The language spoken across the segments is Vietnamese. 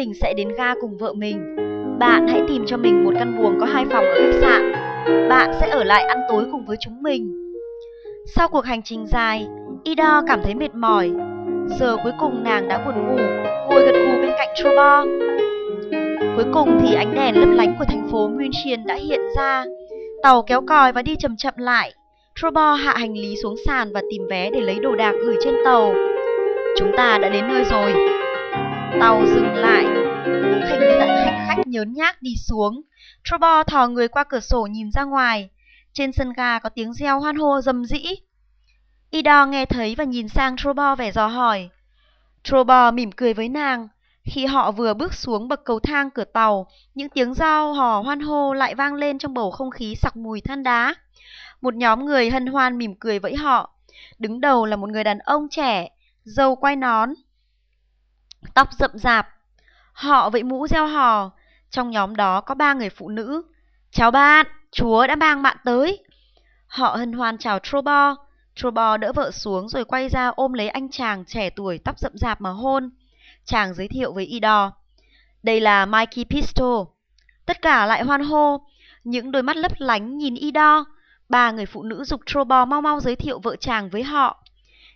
mình sẽ đến ga cùng vợ mình. Bạn hãy tìm cho mình một căn buồng có hai phòng ở khách sạn. Bạn sẽ ở lại ăn tối cùng với chúng mình. Sau cuộc hành trình dài, Ida cảm thấy mệt mỏi. Giờ cuối cùng nàng đã buồn ngủ, ngồi gật gù bên cạnh Trobo. Cuối cùng thì ánh đèn lấp lánh của thành phố München đã hiện ra. Tàu kéo còi và đi chậm chậm lại. Trobo hạ hành lý xuống sàn và tìm vé để lấy đồ đạc gửi trên tàu. Chúng ta đã đến nơi rồi. Tàu dừng lại. Hành, hành khách nhớn nhác đi xuống. Trobo thò người qua cửa sổ nhìn ra ngoài. Trên sân ga có tiếng reo hoan hô rầm rĩ. Ido nghe thấy và nhìn sang Trobo vẻ dò hỏi. Trobo mỉm cười với nàng. Khi họ vừa bước xuống bậc cầu thang cửa tàu, những tiếng giao hò hoan hô lại vang lên trong bầu không khí sặc mùi than đá. Một nhóm người hân hoan mỉm cười với họ. Đứng đầu là một người đàn ông trẻ, dâu quay nón, tóc rậm rạp. Họ vẫy mũ reo hò. Trong nhóm đó có ba người phụ nữ. Chào bạn, chúa đã mang bạn tới. Họ hân hoan chào Trobo. Trobo đỡ vợ xuống rồi quay ra ôm lấy anh chàng trẻ tuổi tóc rậm rạp mà hôn. Chàng giới thiệu với Ido. Đây là Mikey Pistol. Tất cả lại hoan hô. Những đôi mắt lấp lánh nhìn Ido. Ba người phụ nữ dục Trobo mau mau giới thiệu vợ chàng với họ.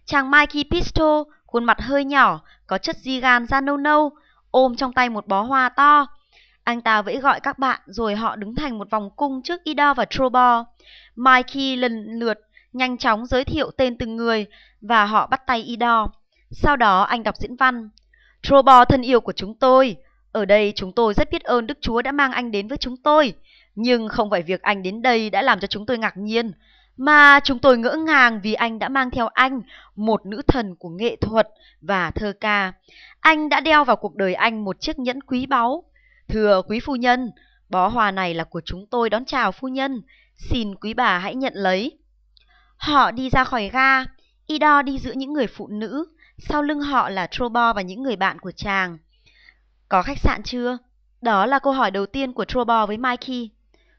Chàng Mikey Pistol, khuôn mặt hơi nhỏ, có chất di gan da nâu nâu, ôm trong tay một bó hoa to. Anh ta vẫy gọi các bạn rồi họ đứng thành một vòng cung trước Ida và Trobo. Mikey lần lượt nhanh chóng giới thiệu tên từng người và họ bắt tay Ida. Sau đó anh đọc diễn văn. Trobo thân yêu của chúng tôi, ở đây chúng tôi rất biết ơn Đức Chúa đã mang anh đến với chúng tôi. Nhưng không phải việc anh đến đây đã làm cho chúng tôi ngạc nhiên, mà chúng tôi ngỡ ngàng vì anh đã mang theo anh, một nữ thần của nghệ thuật và thơ ca. Anh đã đeo vào cuộc đời anh một chiếc nhẫn quý báu. Thưa quý phu nhân, bó hoa này là của chúng tôi đón chào phu nhân. Xin quý bà hãy nhận lấy. Họ đi ra khỏi ga, Ido đi giữa những người phụ nữ, sau lưng họ là Trobo và những người bạn của chàng. Có khách sạn chưa? Đó là câu hỏi đầu tiên của Trobo với Mikey.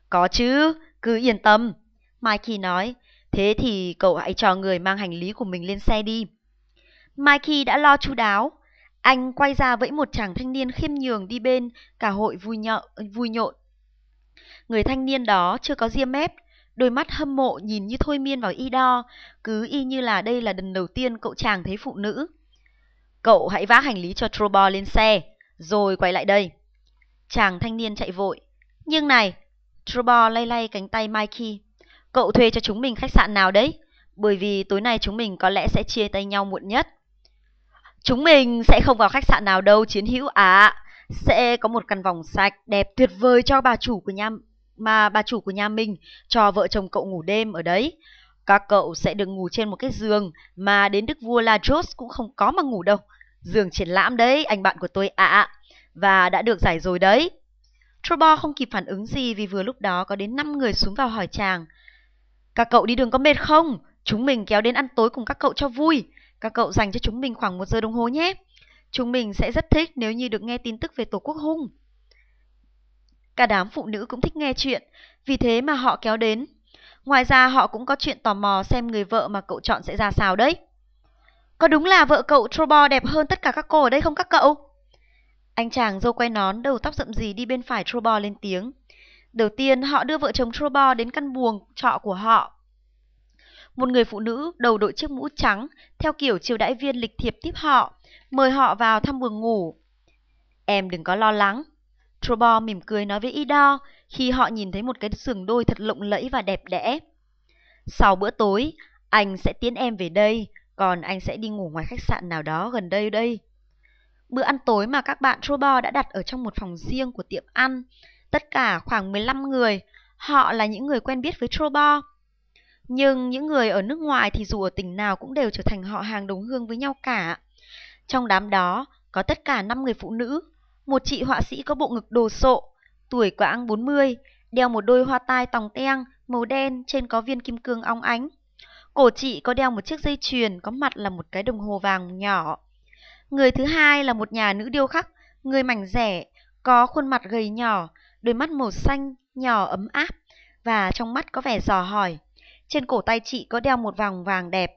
Có chứ, cứ yên tâm. Mikey nói, thế thì cậu hãy cho người mang hành lý của mình lên xe đi. Mikey đã lo chu đáo. Anh quay ra vẫy một chàng thanh niên khiêm nhường đi bên, cả hội vui, nhợ, vui nhộn. Người thanh niên đó chưa có ria mép, đôi mắt hâm mộ nhìn như thôi miên vào y đo, cứ y như là đây là lần đầu tiên cậu chàng thấy phụ nữ. Cậu hãy vác hành lý cho Trobo lên xe, rồi quay lại đây. Chàng thanh niên chạy vội. Nhưng này, Trobo lay lay cánh tay Mikey. Cậu thuê cho chúng mình khách sạn nào đấy? Bởi vì tối nay chúng mình có lẽ sẽ chia tay nhau muộn nhất. Chúng mình sẽ không vào khách sạn nào đâu chiến hữu à. Sẽ có một căn phòng sạch, đẹp tuyệt vời cho bà chủ của nhà mà bà chủ của nhà mình cho vợ chồng cậu ngủ đêm ở đấy. Các cậu sẽ được ngủ trên một cái giường mà đến đức vua La Jos cũng không có mà ngủ đâu. Giường triển lãm đấy, anh bạn của tôi ạ. À. Và đã được giải rồi đấy. Trobo không kịp phản ứng gì vì vừa lúc đó có đến 5 người xuống vào hỏi chàng. Các cậu đi đường có mệt không? Chúng mình kéo đến ăn tối cùng các cậu cho vui. Các cậu dành cho chúng mình khoảng một giờ đồng hồ nhé. Chúng mình sẽ rất thích nếu như được nghe tin tức về Tổ quốc hung. Cả đám phụ nữ cũng thích nghe chuyện, vì thế mà họ kéo đến. Ngoài ra họ cũng có chuyện tò mò xem người vợ mà cậu chọn sẽ ra sao đấy. Có đúng là vợ cậu Trobo đẹp hơn tất cả các cô ở đây không các cậu? Anh chàng dâu quay nón, đầu tóc rậm rì đi bên phải Trobo lên tiếng. Đầu tiên họ đưa vợ chồng Trobo đến căn buồng trọ của họ. Một người phụ nữ đầu đội chiếc mũ trắng, theo kiểu chiều đãi viên lịch thiệp tiếp họ, mời họ vào thăm buồng ngủ. Em đừng có lo lắng. Trobo mỉm cười nói với Ido khi họ nhìn thấy một cái giường đôi thật lộng lẫy và đẹp đẽ. Sau bữa tối, anh sẽ tiến em về đây, còn anh sẽ đi ngủ ngoài khách sạn nào đó gần đây đây. Bữa ăn tối mà các bạn Trobo đã đặt ở trong một phòng riêng của tiệm ăn. Tất cả khoảng 15 người, họ là những người quen biết với Trobo. Nhưng những người ở nước ngoài thì dù ở tỉnh nào cũng đều trở thành họ hàng đồng hương với nhau cả. Trong đám đó có tất cả 5 người phụ nữ, một chị họa sĩ có bộ ngực đồ sộ, tuổi quãng 40, đeo một đôi hoa tai tòng teng màu đen trên có viên kim cương óng ánh. Cổ chị có đeo một chiếc dây chuyền có mặt là một cái đồng hồ vàng nhỏ. Người thứ hai là một nhà nữ điêu khắc, người mảnh rẻ, có khuôn mặt gầy nhỏ, đôi mắt màu xanh, nhỏ ấm áp và trong mắt có vẻ dò hỏi. Trên cổ tay chị có đeo một vòng vàng đẹp.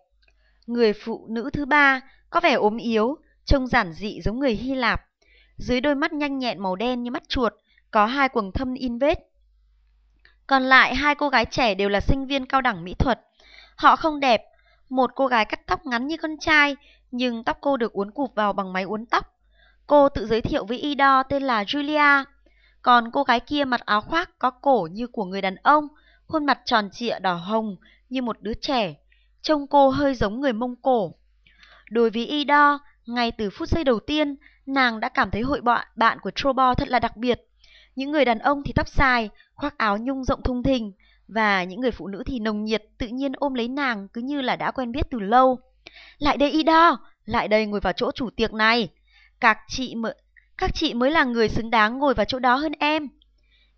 Người phụ nữ thứ ba có vẻ ốm yếu, trông giản dị giống người Hy Lạp. Dưới đôi mắt nhanh nhẹn màu đen như mắt chuột, có hai quầng thâm in vết. Còn lại hai cô gái trẻ đều là sinh viên cao đẳng mỹ thuật. Họ không đẹp, một cô gái cắt tóc ngắn như con trai, nhưng tóc cô được uốn cụp vào bằng máy uốn tóc. Cô tự giới thiệu với Ido tên là Julia. Còn cô gái kia mặc áo khoác có cổ như của người đàn ông, khuôn mặt tròn trịa đỏ hồng như một đứa trẻ. Trông cô hơi giống người Mông Cổ. Đối với Ida, ngay từ phút giây đầu tiên, nàng đã cảm thấy hội bạn bạn của Trobo thật là đặc biệt. Những người đàn ông thì tóc dài, khoác áo nhung rộng thung thình, và những người phụ nữ thì nồng nhiệt, tự nhiên ôm lấy nàng cứ như là đã quen biết từ lâu. Lại đây Ida, lại đây ngồi vào chỗ chủ tiệc này. Các chị mượn các chị mới là người xứng đáng ngồi vào chỗ đó hơn em.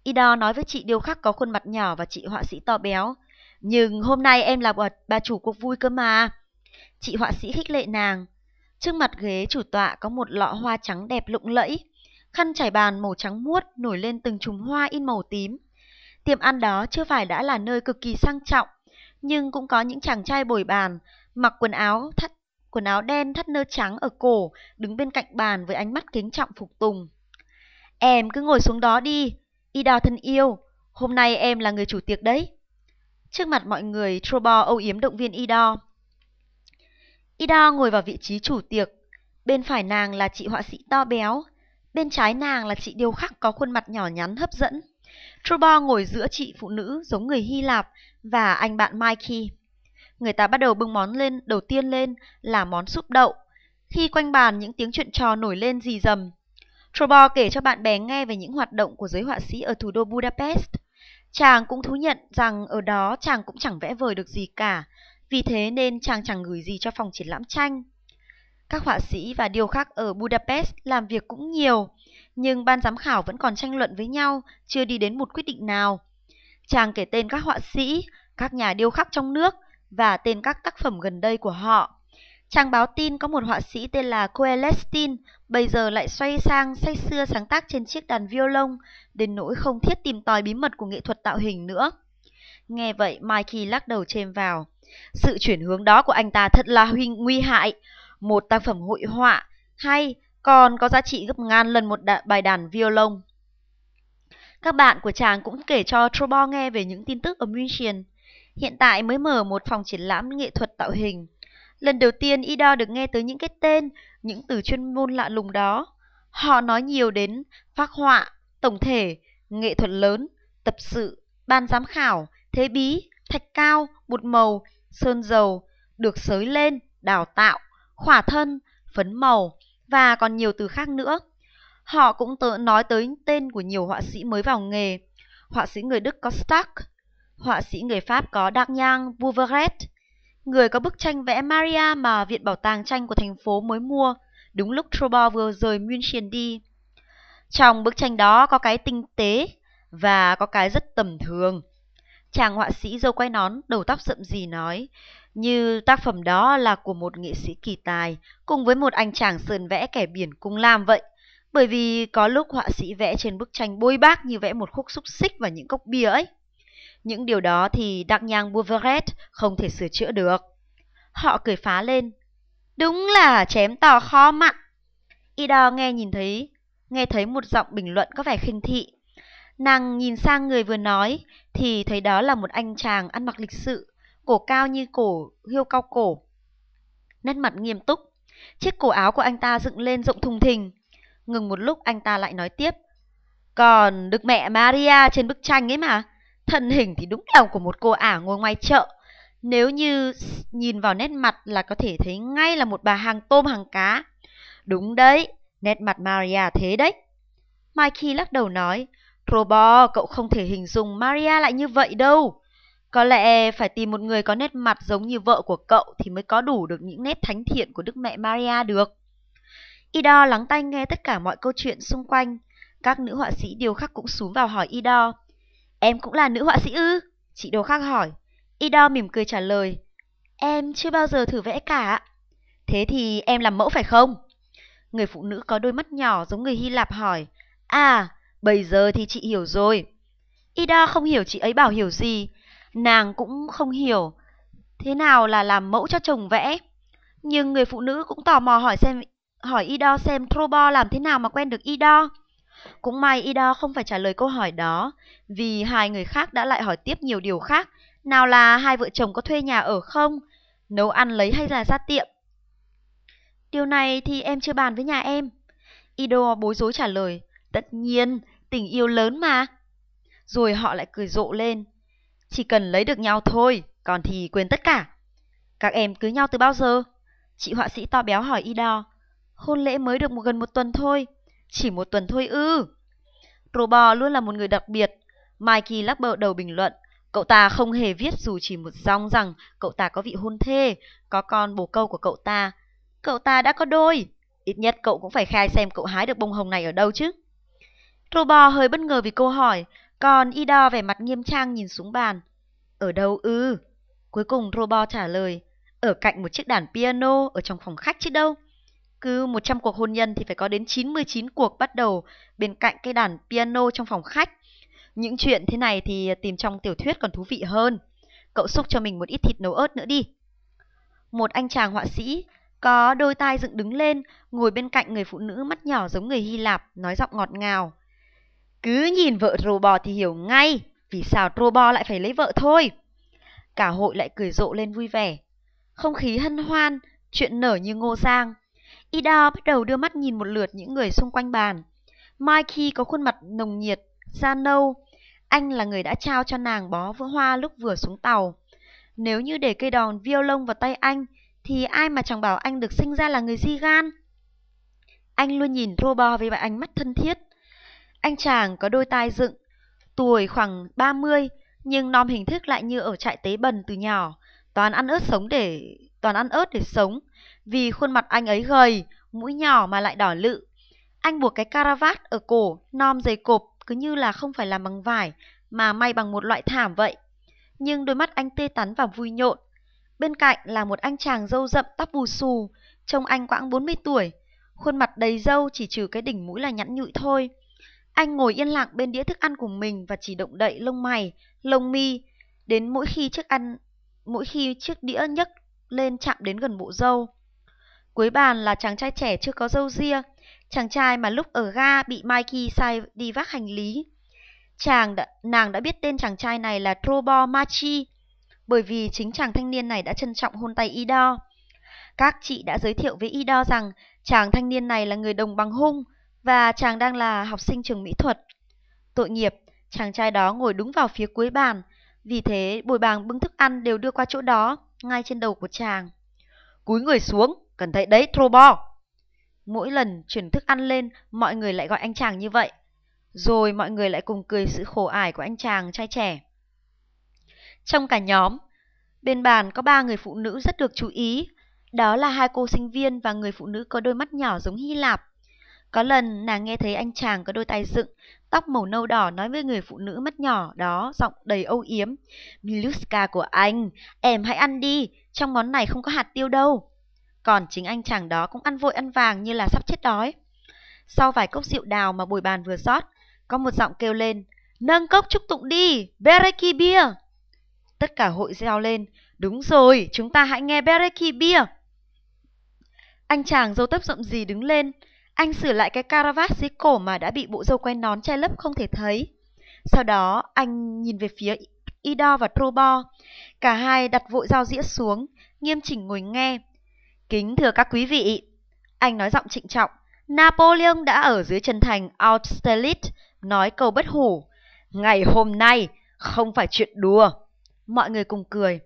Ido nói với chị điêu khắc có khuôn mặt nhỏ và chị họa sĩ to béo. Nhưng hôm nay em là bà, bà chủ cuộc vui cơ mà. Chị họa sĩ khích lệ nàng. Trước mặt ghế chủ tọa có một lọ hoa trắng đẹp lụng lẫy. Khăn trải bàn màu trắng muốt nổi lên từng chùm hoa in màu tím. Tiệm ăn đó chưa phải đã là nơi cực kỳ sang trọng, nhưng cũng có những chàng trai bồi bàn, mặc quần áo thắt quần áo đen thắt nơ trắng ở cổ, đứng bên cạnh bàn với ánh mắt kính trọng phục tùng. Em cứ ngồi xuống đó đi, Ida thân yêu, hôm nay em là người chủ tiệc đấy. Trước mặt mọi người, Trobo âu yếm động viên Ida. Ida ngồi vào vị trí chủ tiệc, bên phải nàng là chị họa sĩ to béo, bên trái nàng là chị điêu khắc có khuôn mặt nhỏ nhắn hấp dẫn. Trobo ngồi giữa chị phụ nữ giống người Hy Lạp và anh bạn Mikey. Người ta bắt đầu bưng món lên đầu tiên lên là món súp đậu. Khi quanh bàn những tiếng chuyện trò nổi lên rì rầm. Trobo kể cho bạn bè nghe về những hoạt động của giới họa sĩ ở thủ đô Budapest. Chàng cũng thú nhận rằng ở đó chàng cũng chẳng vẽ vời được gì cả, vì thế nên chàng chẳng gửi gì cho phòng triển lãm tranh. Các họa sĩ và điêu khắc ở Budapest làm việc cũng nhiều, nhưng ban giám khảo vẫn còn tranh luận với nhau, chưa đi đến một quyết định nào. Chàng kể tên các họa sĩ, các nhà điêu khắc trong nước và tên các tác phẩm gần đây của họ. Trang báo tin có một họa sĩ tên là Coelestin bây giờ lại xoay sang say xưa sáng tác trên chiếc đàn violon, đến nỗi không thiết tìm tòi bí mật của nghệ thuật tạo hình nữa. Nghe vậy, Mikey lắc đầu chêm vào. Sự chuyển hướng đó của anh ta thật là huy nguy hại. Một tác phẩm hội họa hay còn có giá trị gấp ngàn lần một đà, bài đàn violon. Các bạn của chàng cũng kể cho Trobo nghe về những tin tức ở München. Hiện tại mới mở một phòng triển lãm nghệ thuật tạo hình. Lần đầu tiên Ida được nghe tới những cái tên, những từ chuyên môn lạ lùng đó. Họ nói nhiều đến phác họa, tổng thể, nghệ thuật lớn, tập sự, ban giám khảo, thế bí, thạch cao, bột màu, sơn dầu, được sới lên, đào tạo, khỏa thân, phấn màu và còn nhiều từ khác nữa. Họ cũng tự nói tới tên của nhiều họa sĩ mới vào nghề. Họa sĩ người Đức có Stark, họa sĩ người Pháp có Dagnan Bouveret, người có bức tranh vẽ Maria mà Viện Bảo tàng tranh của thành phố mới mua, đúng lúc Trobo vừa rời München đi. Trong bức tranh đó có cái tinh tế và có cái rất tầm thường. Chàng họa sĩ dâu quay nón, đầu tóc sậm gì nói, như tác phẩm đó là của một nghệ sĩ kỳ tài, cùng với một anh chàng sơn vẽ kẻ biển cùng làm vậy. Bởi vì có lúc họa sĩ vẽ trên bức tranh bôi bác như vẽ một khúc xúc xích và những cốc bia ấy. Những điều đó thì Đặng Nhang Bouveret không thể sửa chữa được. Họ cười phá lên. Đúng là chém tò kho mặn. Ida nghe nhìn thấy, nghe thấy một giọng bình luận có vẻ khinh thị. Nàng nhìn sang người vừa nói thì thấy đó là một anh chàng ăn mặc lịch sự, cổ cao như cổ hiêu cao cổ. Nét mặt nghiêm túc, chiếc cổ áo của anh ta dựng lên rộng thùng thình. Ngừng một lúc anh ta lại nói tiếp. Còn được Mẹ Maria trên bức tranh ấy mà, thân hình thì đúng là của một cô ả ngồi ngoài chợ. Nếu như nhìn vào nét mặt là có thể thấy ngay là một bà hàng tôm hàng cá. Đúng đấy, nét mặt Maria thế đấy. Mikey lắc đầu nói, Robo, cậu không thể hình dung Maria lại như vậy đâu. Có lẽ phải tìm một người có nét mặt giống như vợ của cậu thì mới có đủ được những nét thánh thiện của Đức Mẹ Maria được. Ido lắng tai nghe tất cả mọi câu chuyện xung quanh. Các nữ họa sĩ điều khắc cũng xuống vào hỏi Ido. Em cũng là nữ họa sĩ ư? Chị đồ khắc hỏi. ido mỉm cười trả lời. Em chưa bao giờ thử vẽ cả. Thế thì em làm mẫu phải không? Người phụ nữ có đôi mắt nhỏ giống người Hy Lạp hỏi. À, bây giờ thì chị hiểu rồi. Ida không hiểu chị ấy bảo hiểu gì. Nàng cũng không hiểu thế nào là làm mẫu cho chồng vẽ. Nhưng người phụ nữ cũng tò mò hỏi xem hỏi Ido xem Trobo làm thế nào mà quen được Ido. Cũng may Ida không phải trả lời câu hỏi đó, vì hai người khác đã lại hỏi tiếp nhiều điều khác. Nào là hai vợ chồng có thuê nhà ở không? Nấu ăn lấy hay là ra tiệm? Điều này thì em chưa bàn với nhà em. Ido bối rối trả lời. Tất nhiên, tình yêu lớn mà. Rồi họ lại cười rộ lên. Chỉ cần lấy được nhau thôi, còn thì quên tất cả. Các em cưới nhau từ bao giờ? Chị họa sĩ to béo hỏi Ido. Hôn lễ mới được một gần một tuần thôi. Chỉ một tuần thôi ư. Robo luôn là một người đặc biệt. Mikey lắc bờ đầu bình luận. Cậu ta không hề viết dù chỉ một dòng rằng cậu ta có vị hôn thê, có con bồ câu của cậu ta. Cậu ta đã có đôi. Ít nhất cậu cũng phải khai xem cậu hái được bông hồng này ở đâu chứ. Robo hơi bất ngờ vì câu hỏi, còn Ida vẻ mặt nghiêm trang nhìn xuống bàn. Ở đâu ư? Cuối cùng Robo trả lời, ở cạnh một chiếc đàn piano ở trong phòng khách chứ đâu. Cứ 100 cuộc hôn nhân thì phải có đến 99 cuộc bắt đầu bên cạnh cái đàn piano trong phòng khách. Những chuyện thế này thì tìm trong tiểu thuyết còn thú vị hơn. Cậu xúc cho mình một ít thịt nấu ớt nữa đi. Một anh chàng họa sĩ có đôi tai dựng đứng lên, ngồi bên cạnh người phụ nữ mắt nhỏ giống người Hy Lạp, nói giọng ngọt ngào. Cứ nhìn vợ rô bò thì hiểu ngay vì sao rô bò lại phải lấy vợ thôi. Cả hội lại cười rộ lên vui vẻ. Không khí hân hoan, chuyện nở như ngô giang. Ida bắt đầu đưa mắt nhìn một lượt những người xung quanh bàn. Mikey có khuôn mặt nồng nhiệt, da nâu. Anh là người đã trao cho nàng bó vỡ hoa lúc vừa xuống tàu. Nếu như để cây đòn violon vào tay anh, thì ai mà chẳng bảo anh được sinh ra là người di gan. Anh luôn nhìn Robert với ánh mắt thân thiết. Anh chàng có đôi tai dựng, tuổi khoảng 30, nhưng nom hình thức lại như ở trại tế bần từ nhỏ, toàn ăn ớt sống để toàn ăn ớt để sống, vì khuôn mặt anh ấy gầy, mũi nhỏ mà lại đỏ lự. Anh buộc cái caravat ở cổ, nom dày cộp, cứ như là không phải làm bằng vải, mà may bằng một loại thảm vậy. Nhưng đôi mắt anh tê tắn và vui nhộn. Bên cạnh là một anh chàng râu rậm tóc bù xù, trông anh quãng 40 tuổi, khuôn mặt đầy râu chỉ trừ cái đỉnh mũi là nhẵn nhụi thôi. Anh ngồi yên lặng bên đĩa thức ăn của mình và chỉ động đậy lông mày, lông mi, đến mỗi khi chiếc ăn mỗi khi chiếc đĩa nhấc lên chạm đến gần bộ râu. Cuối bàn là chàng trai trẻ chưa có dâu ria, chàng trai mà lúc ở ga bị Mikey sai đi vác hành lý. Chàng đã, nàng đã biết tên chàng trai này là Trobo Machi, bởi vì chính chàng thanh niên này đã trân trọng hôn tay Ido. Các chị đã giới thiệu với Ido rằng chàng thanh niên này là người đồng bằng hung và chàng đang là học sinh trường mỹ thuật. Tội nghiệp, chàng trai đó ngồi đúng vào phía cuối bàn, vì thế bồi bàn bưng thức ăn đều đưa qua chỗ đó, ngay trên đầu của chàng. Cúi người xuống, cần thấy đấy Trobo. Mỗi lần chuyển thức ăn lên, mọi người lại gọi anh chàng như vậy. Rồi mọi người lại cùng cười sự khổ ải của anh chàng trai trẻ. Trong cả nhóm, bên bàn có ba người phụ nữ rất được chú ý. Đó là hai cô sinh viên và người phụ nữ có đôi mắt nhỏ giống Hy Lạp. Có lần nàng nghe thấy anh chàng có đôi tay dựng, tóc màu nâu đỏ nói với người phụ nữ mắt nhỏ đó, giọng đầy âu yếm. Miluska của anh, em hãy ăn đi, trong món này không có hạt tiêu đâu. Còn chính anh chàng đó cũng ăn vội ăn vàng như là sắp chết đói. Sau vài cốc rượu đào mà bồi bàn vừa rót, có một giọng kêu lên, nâng cốc chúc tụng đi, Bereki Beer. Tất cả hội reo lên, đúng rồi, chúng ta hãy nghe Bereki Beer. Anh chàng dâu tấp rộng gì đứng lên, anh sửa lại cái caravat dưới cổ mà đã bị bộ dâu quay nón che lấp không thể thấy. Sau đó, anh nhìn về phía ido và Trobo. Cả hai đặt vội dao dĩa xuống, nghiêm chỉnh ngồi nghe. Kính thưa các quý vị, anh nói giọng trịnh trọng. Napoleon đã ở dưới chân thành Austerlitz nói câu bất hủ. Ngày hôm nay không phải chuyện đùa. Mọi người cùng cười.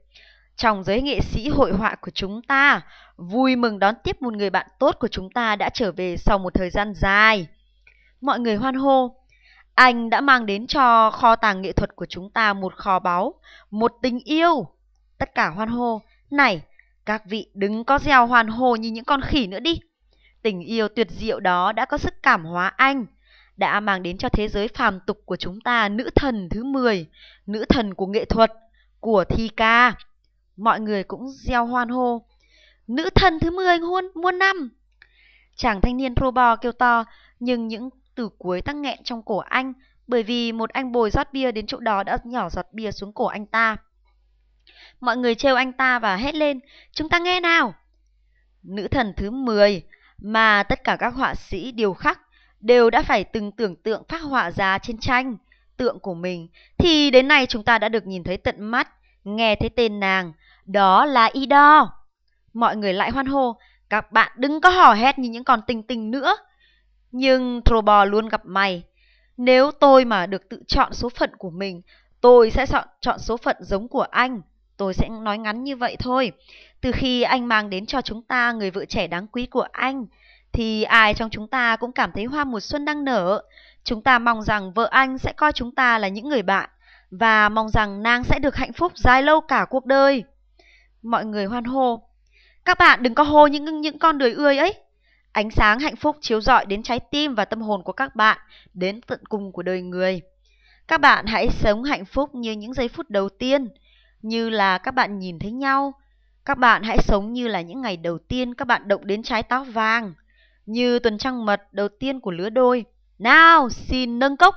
Trong giới nghệ sĩ hội họa của chúng ta, vui mừng đón tiếp một người bạn tốt của chúng ta đã trở về sau một thời gian dài. Mọi người hoan hô. Anh đã mang đến cho kho tàng nghệ thuật của chúng ta một kho báu, một tình yêu. Tất cả hoan hô. Này, các vị đừng có gieo hoàn hồ như những con khỉ nữa đi. Tình yêu tuyệt diệu đó đã có sức cảm hóa anh, đã mang đến cho thế giới phàm tục của chúng ta nữ thần thứ 10, nữ thần của nghệ thuật, của thi ca. Mọi người cũng gieo hoan hô. Nữ thần thứ 10 muôn, muôn năm. Chàng thanh niên Robo kêu to, nhưng những từ cuối tắc nghẹn trong cổ anh bởi vì một anh bồi rót bia đến chỗ đó đã nhỏ giọt bia xuống cổ anh ta. Mọi người trêu anh ta và hét lên, chúng ta nghe nào. nữ thần thứ 10 mà tất cả các họa sĩ điều khắc đều đã phải từng tưởng tượng phát họa ra trên tranh tượng của mình thì đến nay chúng ta đã được nhìn thấy tận mắt, nghe thấy tên nàng, đó là Ido. Mọi người lại hoan hô, các bạn đừng có hò hét như những con tinh tinh nữa. Nhưng Trobo luôn gặp mày. Nếu tôi mà được tự chọn số phận của mình, tôi sẽ chọn, chọn số phận giống của anh. Tôi sẽ nói ngắn như vậy thôi. Từ khi anh mang đến cho chúng ta người vợ trẻ đáng quý của anh, thì ai trong chúng ta cũng cảm thấy hoa mùa xuân đang nở. Chúng ta mong rằng vợ anh sẽ coi chúng ta là những người bạn và mong rằng nàng sẽ được hạnh phúc dài lâu cả cuộc đời. Mọi người hoan hô. Các bạn đừng có hô những những con đời ươi ấy. Ánh sáng hạnh phúc chiếu rọi đến trái tim và tâm hồn của các bạn, đến tận cùng của đời người. Các bạn hãy sống hạnh phúc như những giây phút đầu tiên, như là các bạn nhìn thấy nhau. Các bạn hãy sống như là những ngày đầu tiên các bạn động đến trái táo vàng, như tuần trăng mật đầu tiên của lứa đôi. Nào, xin nâng cốc.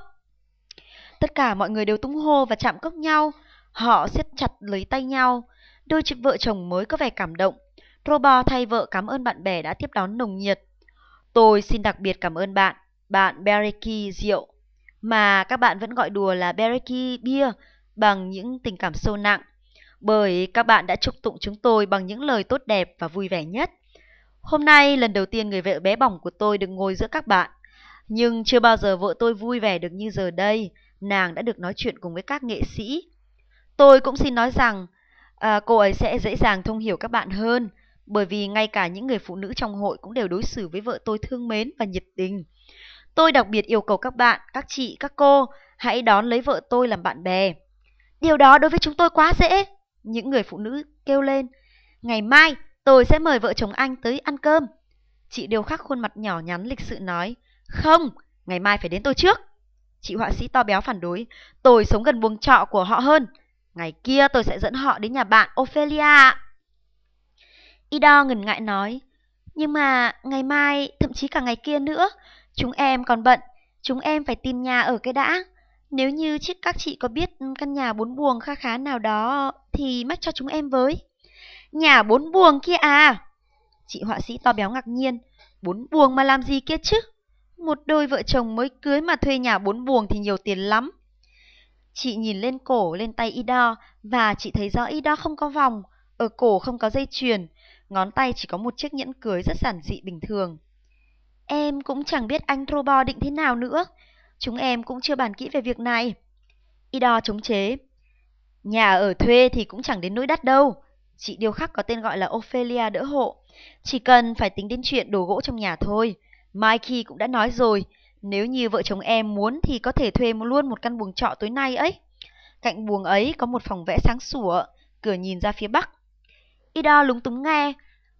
Tất cả mọi người đều tung hô và chạm cốc nhau. Họ siết chặt lấy tay nhau. Đôi chị vợ chồng mới có vẻ cảm động. Robo thay vợ cảm ơn bạn bè đã tiếp đón nồng nhiệt. Tôi xin đặc biệt cảm ơn bạn, bạn Bereki Rượu, mà các bạn vẫn gọi đùa là Bereki Bia bằng những tình cảm sâu nặng. Bởi các bạn đã chúc tụng chúng tôi bằng những lời tốt đẹp và vui vẻ nhất. Hôm nay lần đầu tiên người vợ bé bỏng của tôi được ngồi giữa các bạn. Nhưng chưa bao giờ vợ tôi vui vẻ được như giờ đây, nàng đã được nói chuyện cùng với các nghệ sĩ. Tôi cũng xin nói rằng à, cô ấy sẽ dễ dàng thông hiểu các bạn hơn, bởi vì ngay cả những người phụ nữ trong hội cũng đều đối xử với vợ tôi thương mến và nhiệt tình. Tôi đặc biệt yêu cầu các bạn, các chị, các cô hãy đón lấy vợ tôi làm bạn bè. Điều đó đối với chúng tôi quá dễ. Những người phụ nữ kêu lên. Ngày mai tôi sẽ mời vợ chồng anh tới ăn cơm. Chị điều khắc khuôn mặt nhỏ nhắn lịch sự nói. Không, ngày mai phải đến tôi trước. Chị họa sĩ to béo phản đối. Tôi sống gần buồng trọ của họ hơn. Ngày kia tôi sẽ dẫn họ đến nhà bạn Ophelia. Ido ngần ngại nói. Nhưng mà ngày mai, thậm chí cả ngày kia nữa, chúng em còn bận. Chúng em phải tìm nhà ở cái đã. Nếu như chiếc các chị có biết căn nhà bốn buồng kha khá nào đó thì mách cho chúng em với. Nhà bốn buồng kia à? Chị họa sĩ to béo ngạc nhiên. Bốn buồng mà làm gì kia chứ? Một đôi vợ chồng mới cưới mà thuê nhà bốn buồng thì nhiều tiền lắm. Chị nhìn lên cổ, lên tay y đo và chị thấy rõ y đo không có vòng, ở cổ không có dây chuyền, ngón tay chỉ có một chiếc nhẫn cưới rất giản dị bình thường. Em cũng chẳng biết anh Robo định thế nào nữa. Chúng em cũng chưa bàn kỹ về việc này. Ida chống chế. Nhà ở thuê thì cũng chẳng đến nỗi đắt đâu. Chị điêu khắc có tên gọi là Ophelia đỡ hộ. Chỉ cần phải tính đến chuyện đồ gỗ trong nhà thôi. Mikey cũng đã nói rồi, nếu như vợ chồng em muốn thì có thể thuê luôn một căn buồng trọ tối nay ấy. Cạnh buồng ấy có một phòng vẽ sáng sủa, cửa nhìn ra phía bắc. Ida lúng túng nghe,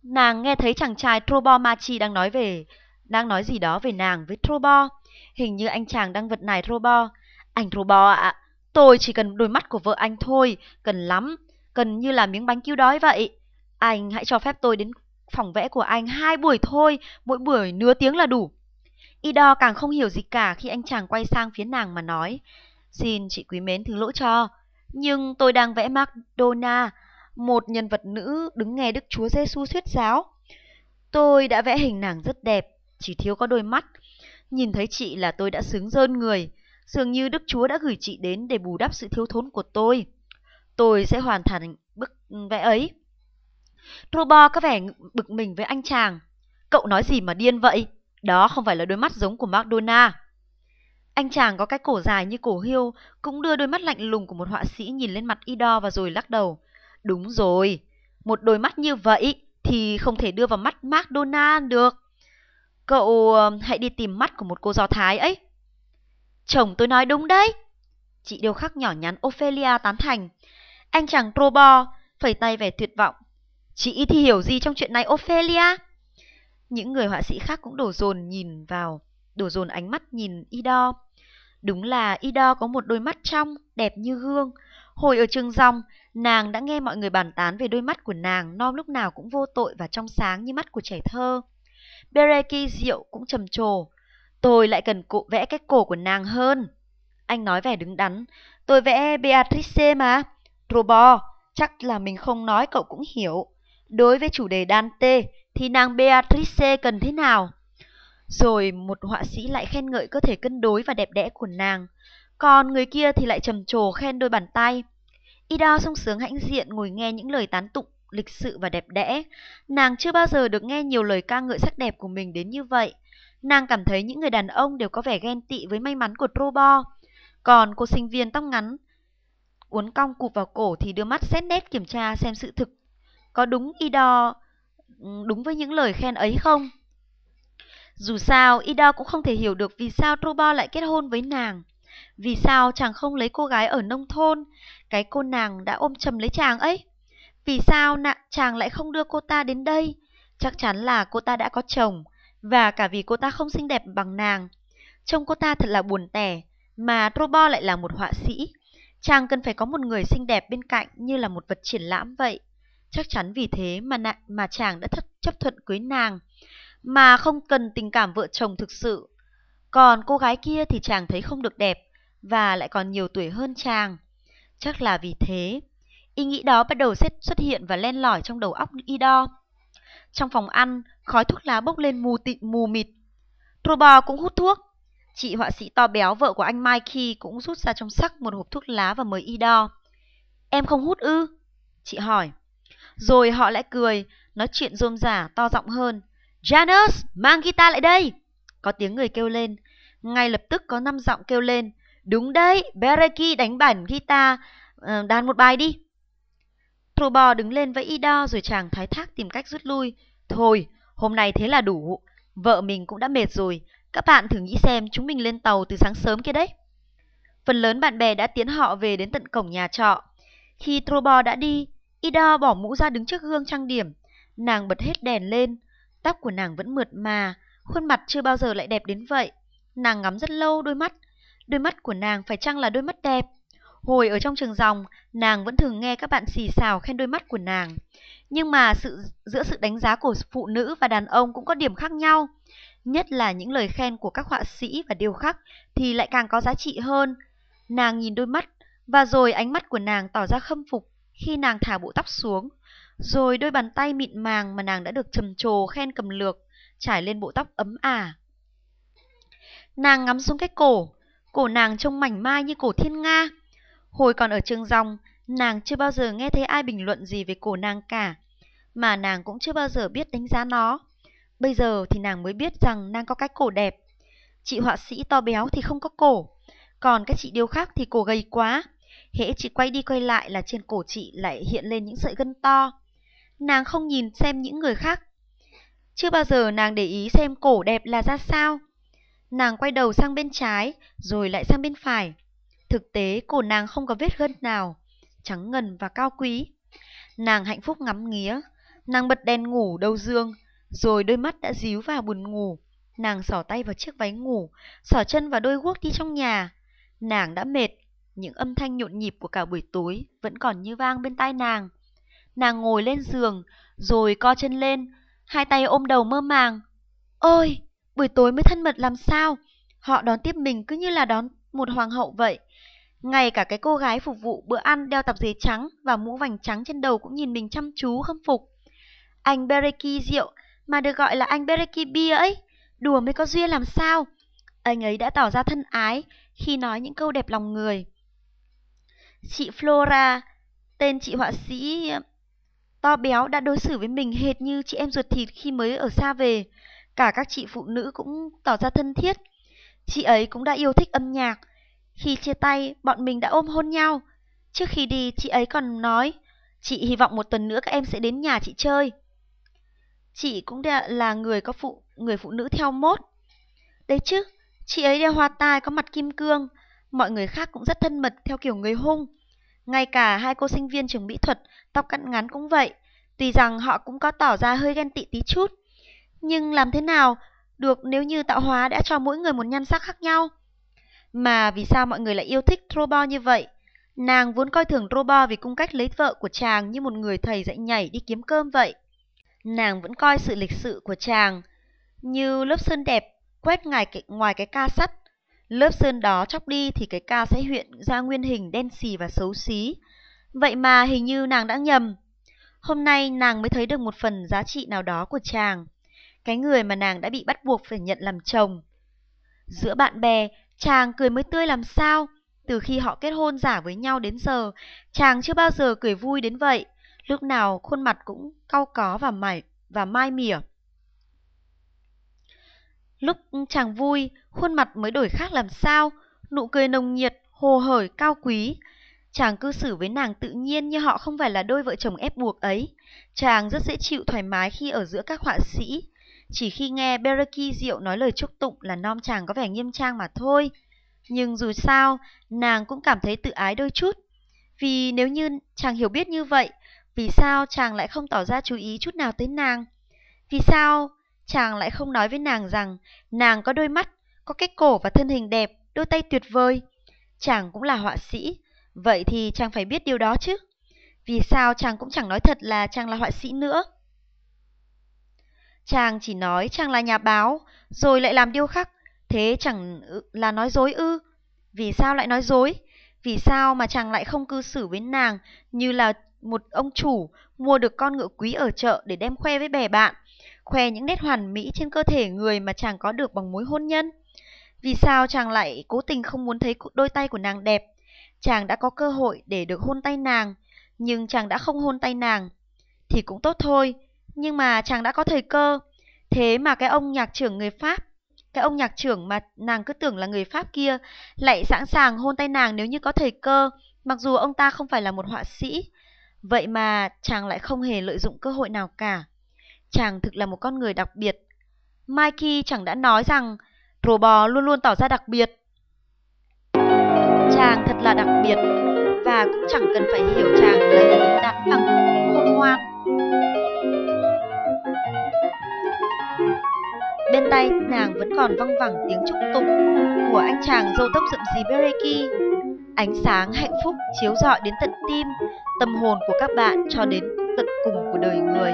nàng nghe thấy chàng trai Trobo Machi đang nói về đang nói gì đó về nàng với Trobo. Hình như anh chàng đang vật nài robot. Anh robot ạ, tôi chỉ cần đôi mắt của vợ anh thôi, cần lắm, cần như là miếng bánh cứu đói vậy. Anh hãy cho phép tôi đến phòng vẽ của anh hai buổi thôi, mỗi buổi nửa tiếng là đủ. Ido càng không hiểu gì cả khi anh chàng quay sang phía nàng mà nói. Xin chị quý mến thứ lỗi cho, nhưng tôi đang vẽ Madonna, một nhân vật nữ đứng nghe Đức Chúa Giêsu thuyết giáo. Tôi đã vẽ hình nàng rất đẹp, chỉ thiếu có đôi mắt. Nhìn thấy chị là tôi đã sướng rơn người, dường như Đức Chúa đã gửi chị đến để bù đắp sự thiếu thốn của tôi. Tôi sẽ hoàn thành bức vẽ ấy. Robo có vẻ bực mình với anh chàng. Cậu nói gì mà điên vậy? Đó không phải là đôi mắt giống của Madonna. Anh chàng có cái cổ dài như cổ hiêu, cũng đưa đôi mắt lạnh lùng của một họa sĩ nhìn lên mặt Ido và rồi lắc đầu. Đúng rồi, một đôi mắt như vậy thì không thể đưa vào mắt Madonna được. Cậu ờ, hãy đi tìm mắt của một cô Do Thái ấy. Chồng tôi nói đúng đấy. Chị điêu khắc nhỏ nhắn Ophelia tán thành. Anh chàng Robo phẩy tay vẻ tuyệt vọng. Chị thì hiểu gì trong chuyện này Ophelia? Những người họa sĩ khác cũng đổ dồn nhìn vào, đổ dồn ánh mắt nhìn Ido. Đúng là Ido có một đôi mắt trong, đẹp như gương. Hồi ở trường dòng, nàng đã nghe mọi người bàn tán về đôi mắt của nàng non lúc nào cũng vô tội và trong sáng như mắt của trẻ thơ. Bereki Diệu cũng trầm trồ. Tôi lại cần cụ vẽ cái cổ của nàng hơn. Anh nói vẻ đứng đắn. Tôi vẽ Beatrice mà. Robo, chắc là mình không nói cậu cũng hiểu. Đối với chủ đề Dante thì nàng Beatrice cần thế nào? Rồi một họa sĩ lại khen ngợi cơ thể cân đối và đẹp đẽ của nàng, còn người kia thì lại trầm trồ khen đôi bàn tay. Ida sung sướng hãnh diện ngồi nghe những lời tán tụng lịch sự và đẹp đẽ. Nàng chưa bao giờ được nghe nhiều lời ca ngợi sắc đẹp của mình đến như vậy. Nàng cảm thấy những người đàn ông đều có vẻ ghen tị với may mắn của Trobo. Còn cô sinh viên tóc ngắn uốn cong cụp vào cổ thì đưa mắt xét nét kiểm tra xem sự thực có đúng Ido ừ, đúng với những lời khen ấy không. Dù sao, Ido cũng không thể hiểu được vì sao Trobo lại kết hôn với nàng. Vì sao chàng không lấy cô gái ở nông thôn, cái cô nàng đã ôm chầm lấy chàng ấy? Vì sao nạ, chàng lại không đưa cô ta đến đây? Chắc chắn là cô ta đã có chồng, và cả vì cô ta không xinh đẹp bằng nàng. Trông cô ta thật là buồn tẻ, mà Robo lại là một họa sĩ. Chàng cần phải có một người xinh đẹp bên cạnh như là một vật triển lãm vậy. Chắc chắn vì thế mà nạ, mà chàng đã thất, chấp thuận cưới nàng, mà không cần tình cảm vợ chồng thực sự. Còn cô gái kia thì chàng thấy không được đẹp, và lại còn nhiều tuổi hơn chàng. Chắc là vì thế, ý nghĩ đó bắt đầu xuất hiện và len lỏi trong đầu óc Ido. Trong phòng ăn, khói thuốc lá bốc lên mù tịt mù mịt. Trobo cũng hút thuốc. Chị họa sĩ to béo vợ của anh Mikey cũng rút ra trong sắc một hộp thuốc lá và mời Ido. Em không hút ư? Chị hỏi. Rồi họ lại cười, nói chuyện rôm rả to giọng hơn. Janus, mang guitar lại đây. Có tiếng người kêu lên. Ngay lập tức có năm giọng kêu lên. Đúng đấy, Bereki đánh bản guitar, ờ, đàn một bài đi. Trù đứng lên với đo rồi chàng thái thác tìm cách rút lui. Thôi, hôm nay thế là đủ. Vợ mình cũng đã mệt rồi. Các bạn thử nghĩ xem chúng mình lên tàu từ sáng sớm kia đấy. Phần lớn bạn bè đã tiến họ về đến tận cổng nhà trọ. Khi Trobo đã đi, Ida bỏ mũ ra đứng trước gương trang điểm. Nàng bật hết đèn lên. Tóc của nàng vẫn mượt mà, khuôn mặt chưa bao giờ lại đẹp đến vậy. Nàng ngắm rất lâu đôi mắt, Đôi mắt của nàng phải chăng là đôi mắt đẹp? Hồi ở trong trường dòng, nàng vẫn thường nghe các bạn xì xào khen đôi mắt của nàng. Nhưng mà sự giữa sự đánh giá của phụ nữ và đàn ông cũng có điểm khác nhau. Nhất là những lời khen của các họa sĩ và điêu khắc thì lại càng có giá trị hơn. Nàng nhìn đôi mắt và rồi ánh mắt của nàng tỏ ra khâm phục khi nàng thả bộ tóc xuống. Rồi đôi bàn tay mịn màng mà nàng đã được trầm trồ khen cầm lược trải lên bộ tóc ấm ả. Nàng ngắm xuống cái cổ, Cổ nàng trông mảnh mai như cổ thiên nga. Hồi còn ở trường dòng, nàng chưa bao giờ nghe thấy ai bình luận gì về cổ nàng cả, mà nàng cũng chưa bao giờ biết đánh giá nó. Bây giờ thì nàng mới biết rằng nàng có cái cổ đẹp. Chị họa sĩ to béo thì không có cổ, còn các chị điêu khác thì cổ gầy quá. Hễ chị quay đi quay lại là trên cổ chị lại hiện lên những sợi gân to. Nàng không nhìn xem những người khác. Chưa bao giờ nàng để ý xem cổ đẹp là ra sao. Nàng quay đầu sang bên trái, rồi lại sang bên phải. Thực tế cổ nàng không có vết gân nào, trắng ngần và cao quý. Nàng hạnh phúc ngắm nghía, nàng bật đèn ngủ đầu giường, rồi đôi mắt đã díu vào buồn ngủ. Nàng xỏ tay vào chiếc váy ngủ, xỏ chân vào đôi guốc đi trong nhà. Nàng đã mệt, những âm thanh nhộn nhịp của cả buổi tối vẫn còn như vang bên tai nàng. Nàng ngồi lên giường, rồi co chân lên, hai tay ôm đầu mơ màng. Ôi, Buổi tối mới thân mật làm sao? Họ đón tiếp mình cứ như là đón một hoàng hậu vậy. Ngay cả cái cô gái phục vụ bữa ăn đeo tạp dề trắng và mũ vành trắng trên đầu cũng nhìn mình chăm chú khâm phục. Anh Bereki rượu mà được gọi là anh Bereki bia ấy, đùa mới có duyên làm sao? Anh ấy đã tỏ ra thân ái khi nói những câu đẹp lòng người. Chị Flora, tên chị họa sĩ to béo đã đối xử với mình hệt như chị em ruột thịt khi mới ở xa về. Cả các chị phụ nữ cũng tỏ ra thân thiết. Chị ấy cũng đã yêu thích âm nhạc. Khi chia tay, bọn mình đã ôm hôn nhau. Trước khi đi, chị ấy còn nói, chị hy vọng một tuần nữa các em sẽ đến nhà chị chơi. Chị cũng là người có phụ người phụ nữ theo mốt. Đấy chứ, chị ấy đeo hoa tai có mặt kim cương. Mọi người khác cũng rất thân mật theo kiểu người hung. Ngay cả hai cô sinh viên trường mỹ thuật, tóc cắt ngắn cũng vậy. Tuy rằng họ cũng có tỏ ra hơi ghen tị tí chút. Nhưng làm thế nào được nếu như tạo hóa đã cho mỗi người một nhan sắc khác nhau? Mà vì sao mọi người lại yêu thích Trobo như vậy? Nàng vốn coi thường Trobo vì cung cách lấy vợ của chàng như một người thầy dạy nhảy đi kiếm cơm vậy. Nàng vẫn coi sự lịch sự của chàng như lớp sơn đẹp quét ngoài cái, ngoài cái ca sắt. Lớp sơn đó chóc đi thì cái ca sẽ hiện ra nguyên hình đen xì và xấu xí. Vậy mà hình như nàng đã nhầm. Hôm nay nàng mới thấy được một phần giá trị nào đó của chàng. Cái người mà nàng đã bị bắt buộc phải nhận làm chồng. Giữa bạn bè, chàng cười mới tươi làm sao? Từ khi họ kết hôn giả với nhau đến giờ, chàng chưa bao giờ cười vui đến vậy. Lúc nào khuôn mặt cũng cau có và mải và mai mỉa. Lúc chàng vui, khuôn mặt mới đổi khác làm sao, nụ cười nồng nhiệt, hồ hởi, cao quý. Chàng cư xử với nàng tự nhiên như họ không phải là đôi vợ chồng ép buộc ấy. Chàng rất dễ chịu thoải mái khi ở giữa các họa sĩ. Chỉ khi nghe Beraki Diệu nói lời chúc tụng là non chàng có vẻ nghiêm trang mà thôi. Nhưng dù sao, nàng cũng cảm thấy tự ái đôi chút. Vì nếu như chàng hiểu biết như vậy, vì sao chàng lại không tỏ ra chú ý chút nào tới nàng? Vì sao chàng lại không nói với nàng rằng nàng có đôi mắt, có cái cổ và thân hình đẹp, đôi tay tuyệt vời? Chàng cũng là họa sĩ, vậy thì chàng phải biết điều đó chứ. Vì sao chàng cũng chẳng nói thật là chàng là họa sĩ nữa? Chàng chỉ nói chàng là nhà báo, rồi lại làm điêu khắc, thế chẳng là nói dối ư? Vì sao lại nói dối? Vì sao mà chàng lại không cư xử với nàng như là một ông chủ mua được con ngựa quý ở chợ để đem khoe với bè bạn, khoe những nét hoàn mỹ trên cơ thể người mà chàng có được bằng mối hôn nhân. Vì sao chàng lại cố tình không muốn thấy đôi tay của nàng đẹp? Chàng đã có cơ hội để được hôn tay nàng, nhưng chàng đã không hôn tay nàng. Thì cũng tốt thôi, nhưng mà chàng đã có thời cơ. Thế mà cái ông nhạc trưởng người Pháp, cái ông nhạc trưởng mà nàng cứ tưởng là người Pháp kia, lại sẵn sàng hôn tay nàng nếu như có thời cơ, mặc dù ông ta không phải là một họa sĩ. Vậy mà chàng lại không hề lợi dụng cơ hội nào cả. Chàng thực là một con người đặc biệt. Mikey chẳng đã nói rằng rổ bò luôn luôn tỏ ra đặc biệt. Chàng thật là đặc biệt và cũng chẳng cần phải hiểu chàng là người đứng đắn bằng khôn ngoan. Bên tay nàng vẫn còn văng vẳng tiếng chúc tụng của anh chàng dâu tóc rậm rì Bereki. Ánh sáng hạnh phúc chiếu rọi đến tận tim, tâm hồn của các bạn cho đến tận cùng của đời người.